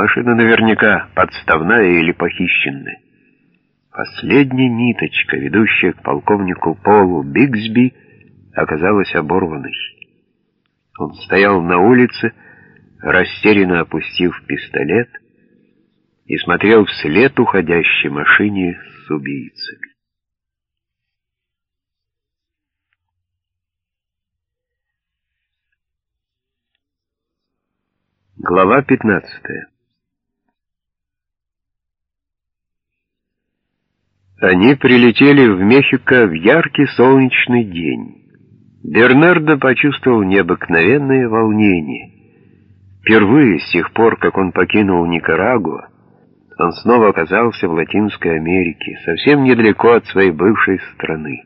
Машина наверняка подставная или похищенная. Последняя ниточка, ведущая к полковнику Полу Бигсби, оказалась оборванной. Он стоял на улице, растерянно опустив пистолет, и смотрел вслед уходящей машине с убийцами. Глава 15 Они прилетели в Мехико в яркий солнечный день. Бернардо почувствовал необыкновенное волнение. Впервые с тех пор, как он покинул Никарагуа, он снова оказался в Латинской Америке, совсем недалеко от своей бывшей страны.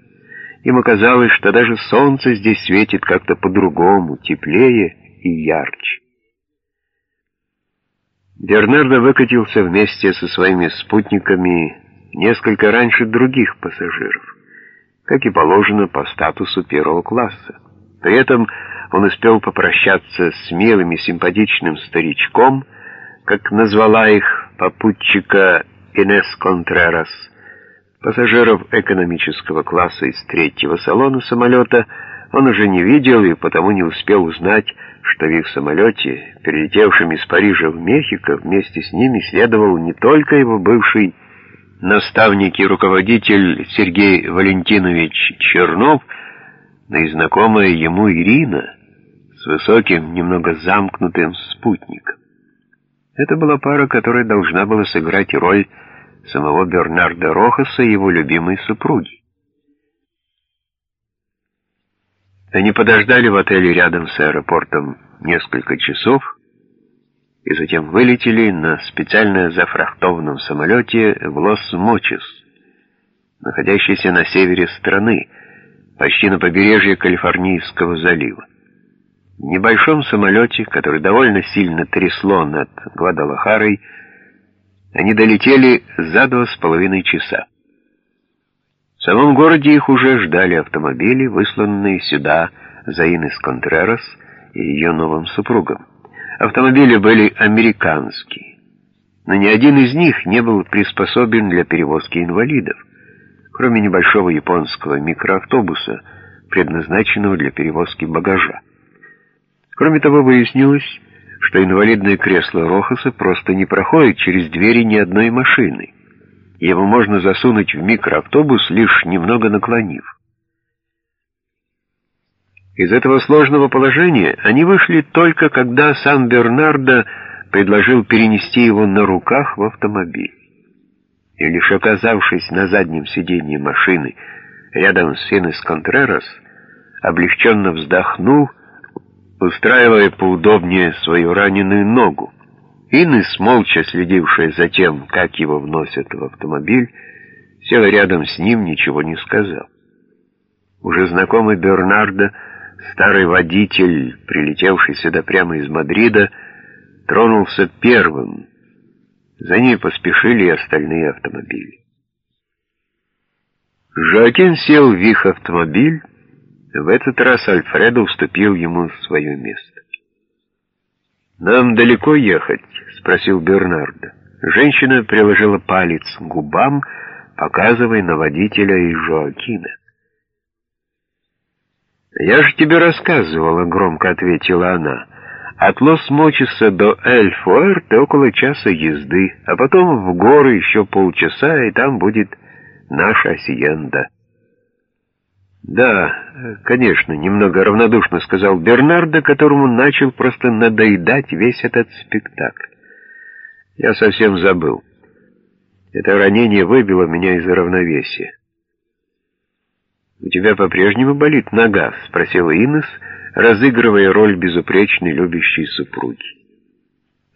Ему казалось, что даже солнце здесь светит как-то по-другому, теплее и ярче. Бернардо выкатился вместе со своими спутниками несколько раньше других пассажиров, как и положено по статусу первого класса. При этом он успел попрощаться с милым и симпатичным старичком, как назвала их попутчика Инес Контрерас, пассажиров экономического класса из третьего салона самолета он уже не видел и потому не успел узнать, что в их самолете, перелетевшем из Парижа в Мехико, вместе с ними следовал не только его бывший наставник и руководитель Сергей Валентинович Чернов, но и знакомая ему Ирина с высоким, немного замкнутым спутником. Это была пара, которая должна была сыграть роль самого Бернарда Рохаса и его любимой супруги. Они подождали в отеле рядом с аэропортом несколько часов, и затем вылетели на специально зафрахтованном самолете в Лос-Мочес, находящийся на севере страны, почти на побережье Калифорнийского залива. В небольшом самолете, который довольно сильно трясло над Гвадалахарой, они долетели за два с половиной часа. В самом городе их уже ждали автомобили, высланные сюда за Инес Контрерас и ее новым супругом. Автомобили были американские, но ни один из них не был приспособлен для перевозки инвалидов, кроме небольшого японского микроавтобуса, предназначенного для перевозки багажа. Кроме того, выяснилось, что инвалидное кресло Рохаса просто не проходит через двери ни одной машины. Его можно засунуть в микроавтобус, лишь немного наклонив. Из этого сложного положения они вышли только когда сам Бернардо предложил перенести его на руках в автомобиль. И лишь оказавшись на заднем сиденье машины рядом с Инес Контрерас, облегченно вздохнул, устраивая поудобнее свою раненую ногу. Инес, молча следившая за тем, как его вносят в автомобиль, села рядом с ним, ничего не сказал. Уже знакомый Бернардо Старый водитель, прилетевший сюда прямо из Мадрида, тронулся первым. За ней поспешили и остальные автомобили. Жоакин сел в их автомобиль. В этот раз Альфредо уступил ему свое место. «Нам далеко ехать?» — спросил Бернардо. Женщина приложила палец к губам, показывая на водителя и Жоакина. «Я же тебе рассказывала», — громко ответила она. «От Лос-Мочеса до Эль-Фуэрте около часа езды, а потом в горы еще полчаса, и там будет наша Асиенда». «Да, конечно», — немного равнодушно сказал Бернардо, которому начал просто надоедать весь этот спектакль. «Я совсем забыл. Это ранение выбило меня из равновесия». «У тебя по-прежнему болит нога?» — спросила Инес, разыгрывая роль безупречной любящей супруги.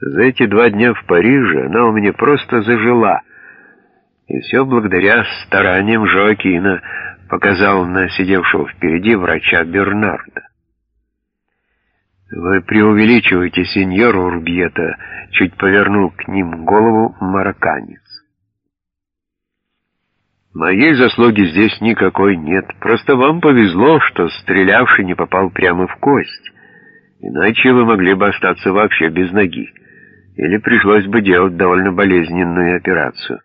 «За эти два дня в Париже она у меня просто зажила, и все благодаря стараниям Жоакина», — показал на сидевшего впереди врача Бернарда. «Вы преувеличиваете, сеньор Урбьета», — чуть повернул к ним голову марокканец. Моей заслуги здесь никакой нет. Просто вам повезло, что стрелявший не попал прямо в кость. Иначе вы могли бы остаться вообще без ноги. или пришлось бы делать довольно болезненную операцию.